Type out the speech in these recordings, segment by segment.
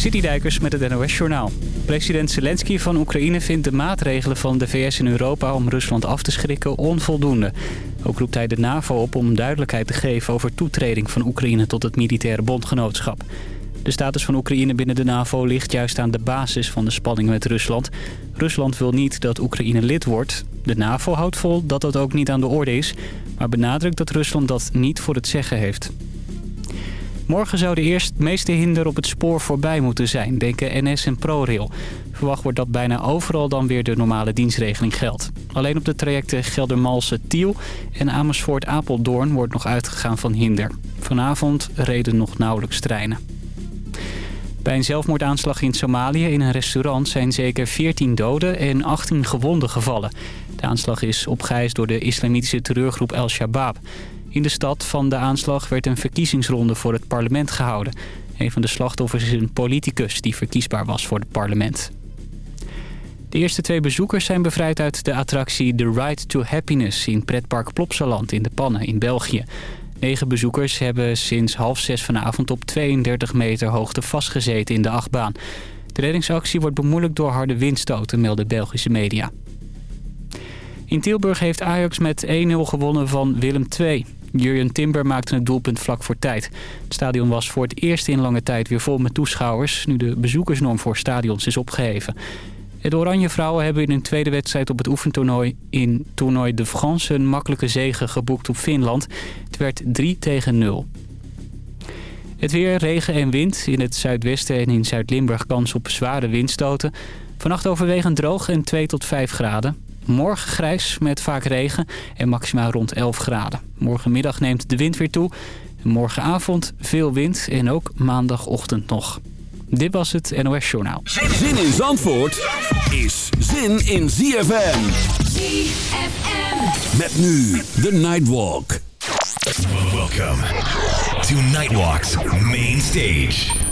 Citydijkers met het NOS Journaal. President Zelensky van Oekraïne vindt de maatregelen van de VS in Europa om Rusland af te schrikken onvoldoende. Ook roept hij de NAVO op om duidelijkheid te geven over toetreding van Oekraïne tot het militaire bondgenootschap. De status van Oekraïne binnen de NAVO ligt juist aan de basis van de spanningen met Rusland. Rusland wil niet dat Oekraïne lid wordt. De NAVO houdt vol dat dat ook niet aan de orde is, maar benadrukt dat Rusland dat niet voor het zeggen heeft. Morgen zou de eerst meeste hinder op het spoor voorbij moeten zijn, denken NS en ProRail. Verwacht wordt dat bijna overal dan weer de normale dienstregeling geldt. Alleen op de trajecten Geldermalsen-Tiel en Amersfoort-Apeldoorn wordt nog uitgegaan van hinder. Vanavond reden nog nauwelijks treinen. Bij een zelfmoordaanslag in Somalië in een restaurant zijn zeker 14 doden en 18 gewonden gevallen. De aanslag is opgeëist door de islamitische terreurgroep El-Shabaab. In de stad van de aanslag werd een verkiezingsronde voor het parlement gehouden. Een van de slachtoffers is een politicus die verkiesbaar was voor het parlement. De eerste twee bezoekers zijn bevrijd uit de attractie The Ride to Happiness in pretpark Plopsaland in de Pannen in België. Negen bezoekers hebben sinds half zes vanavond op 32 meter hoogte vastgezeten in de achtbaan. De reddingsactie wordt bemoeilijkt door harde windstoten, melden Belgische media. In Tilburg heeft Ajax met 1-0 gewonnen van Willem II. Jurjen Timber maakte het doelpunt vlak voor tijd. Het stadion was voor het eerst in lange tijd weer vol met toeschouwers... nu de bezoekersnorm voor stadions is opgeheven. De Oranje Vrouwen hebben in hun tweede wedstrijd op het oefentoernooi... in toernooi de France een makkelijke zege geboekt op Finland. Het werd 3 tegen 0. Het weer, regen en wind. In het zuidwesten en in Zuid-Limburg kans op zware windstoten. Vannacht overwegend droog en 2 tot 5 graden. Morgen grijs met vaak regen en maximaal rond 11 graden. Morgenmiddag neemt de wind weer toe. Morgenavond veel wind en ook maandagochtend nog. Dit was het NOS Journaal. Zin in Zandvoort is zin in ZFM. ZFM. Met nu de Nightwalk. Welcome to Nightwalk's main stage.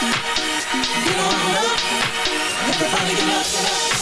Get on up, everybody get up.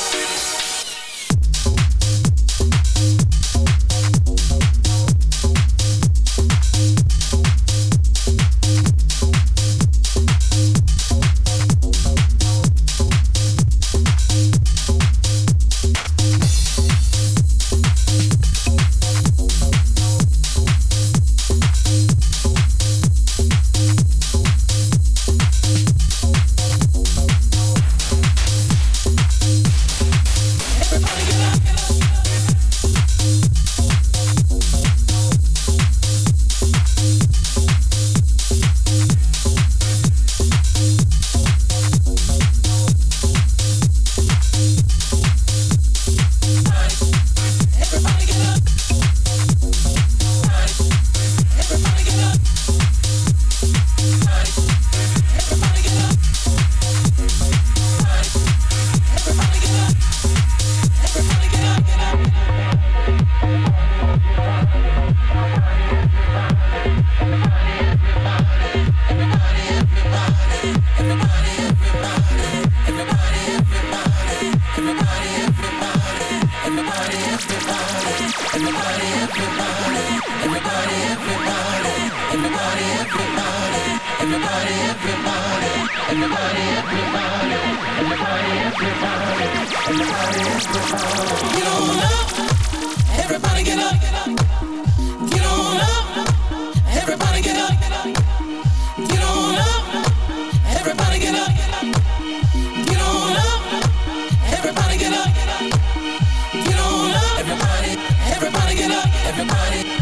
everybody.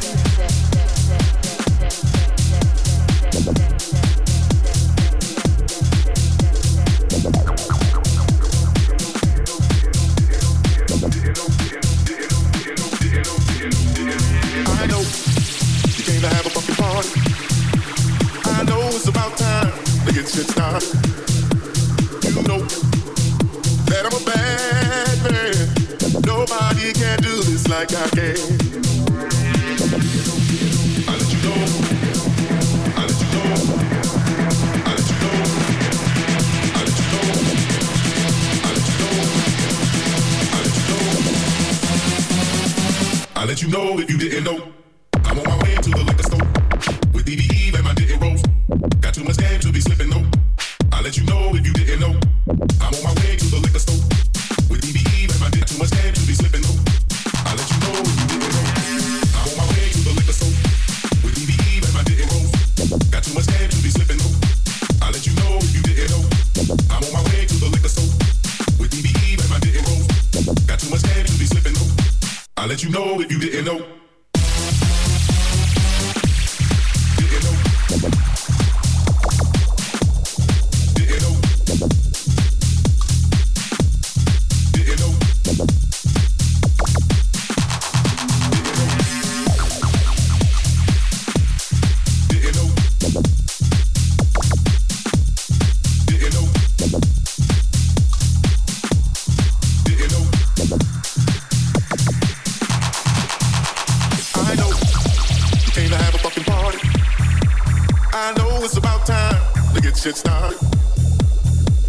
it's.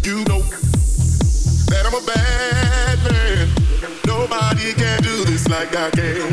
You know that I'm a bad man. Nobody can do this like I can.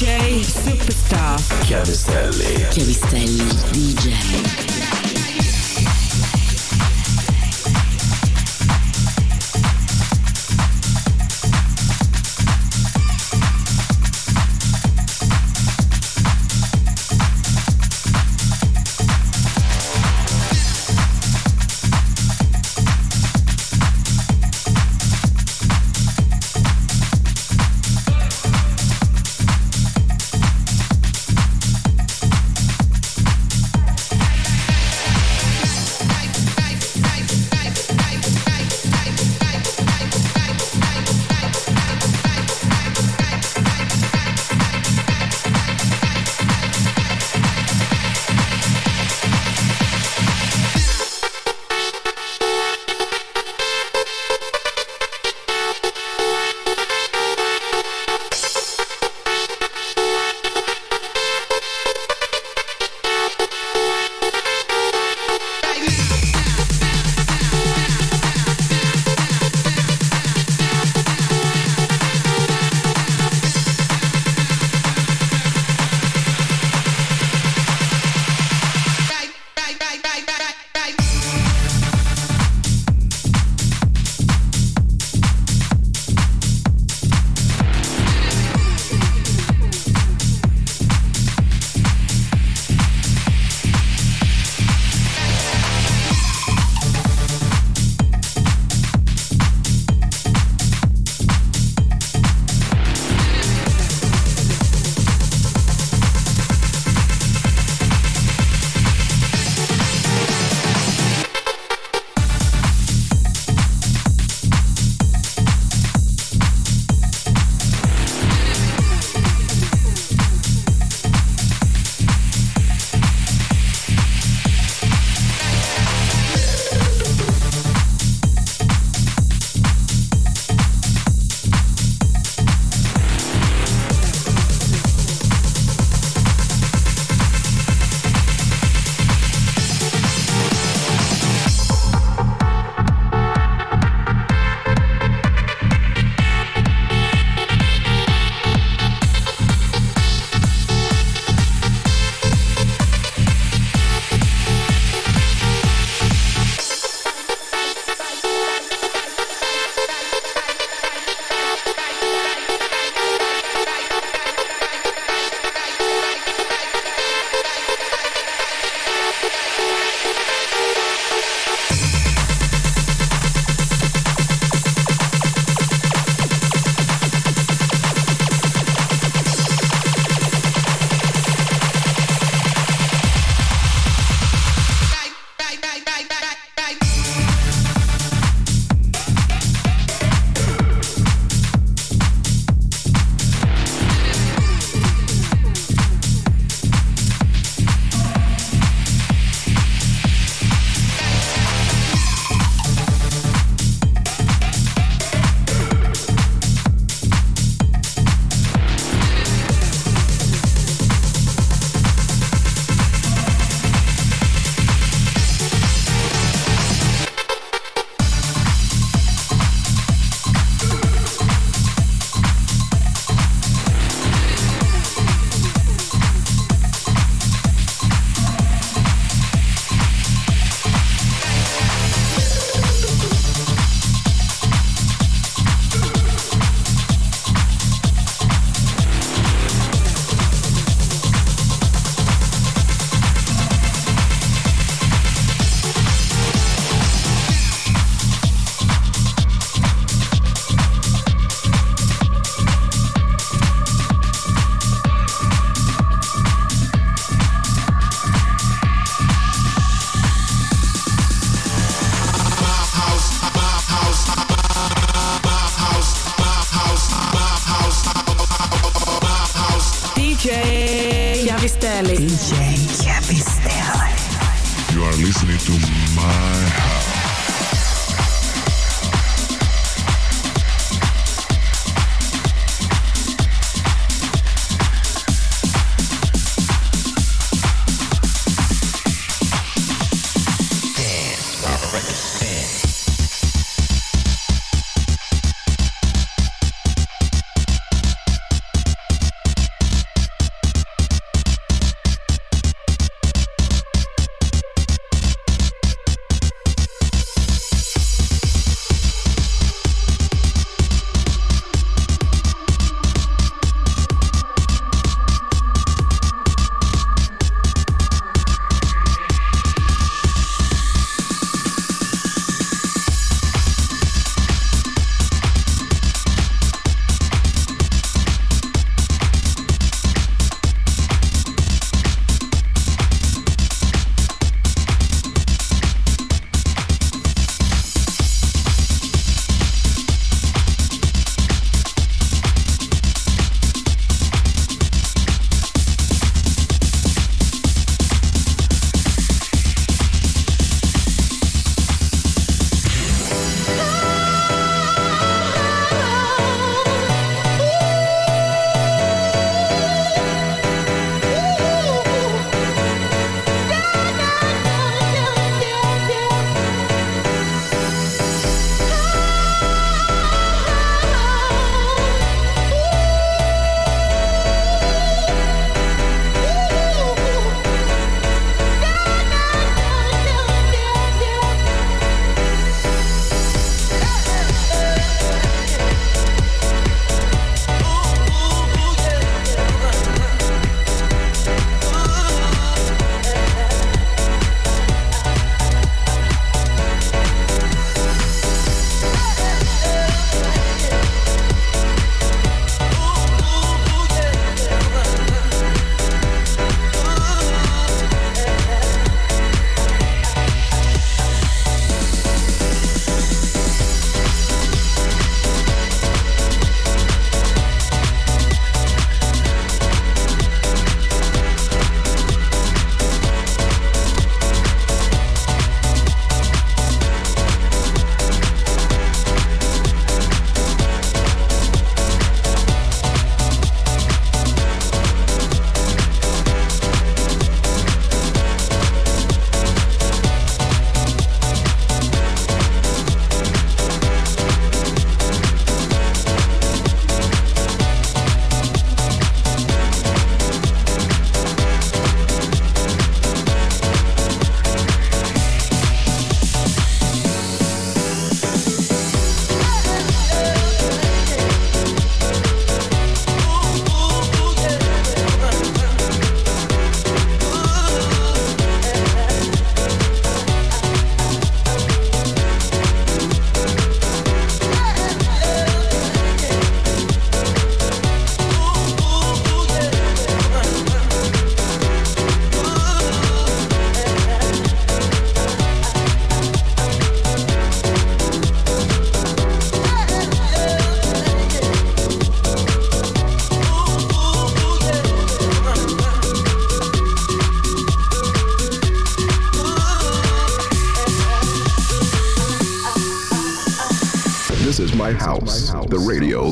DJ Superstar. Chiavistelli. Chiavistelli DJ.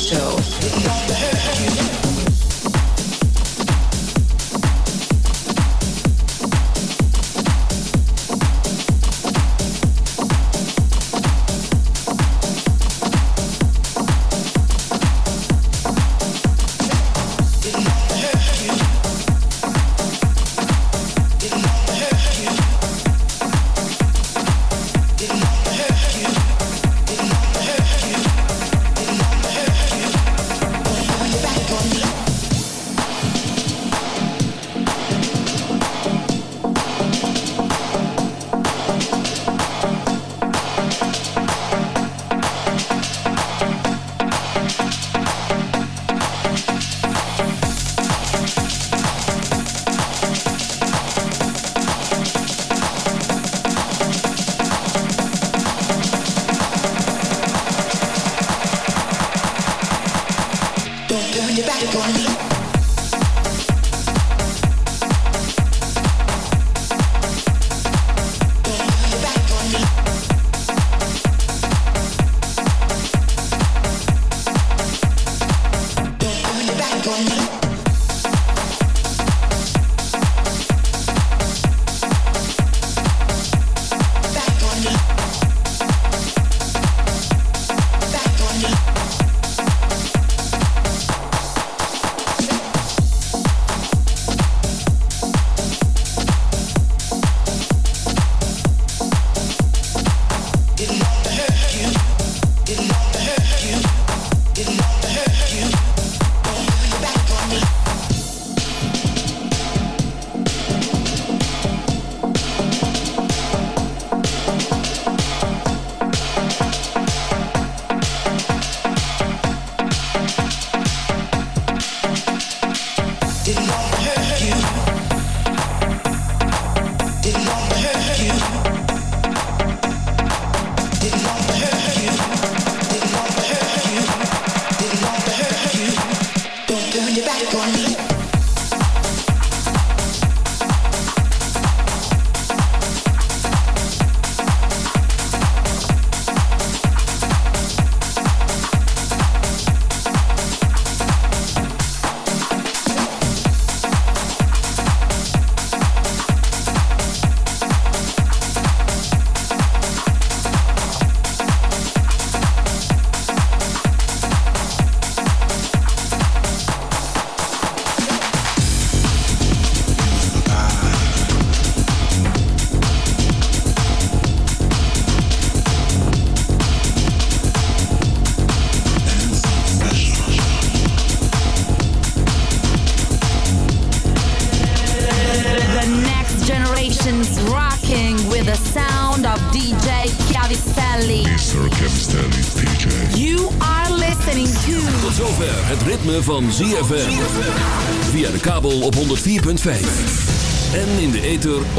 Show.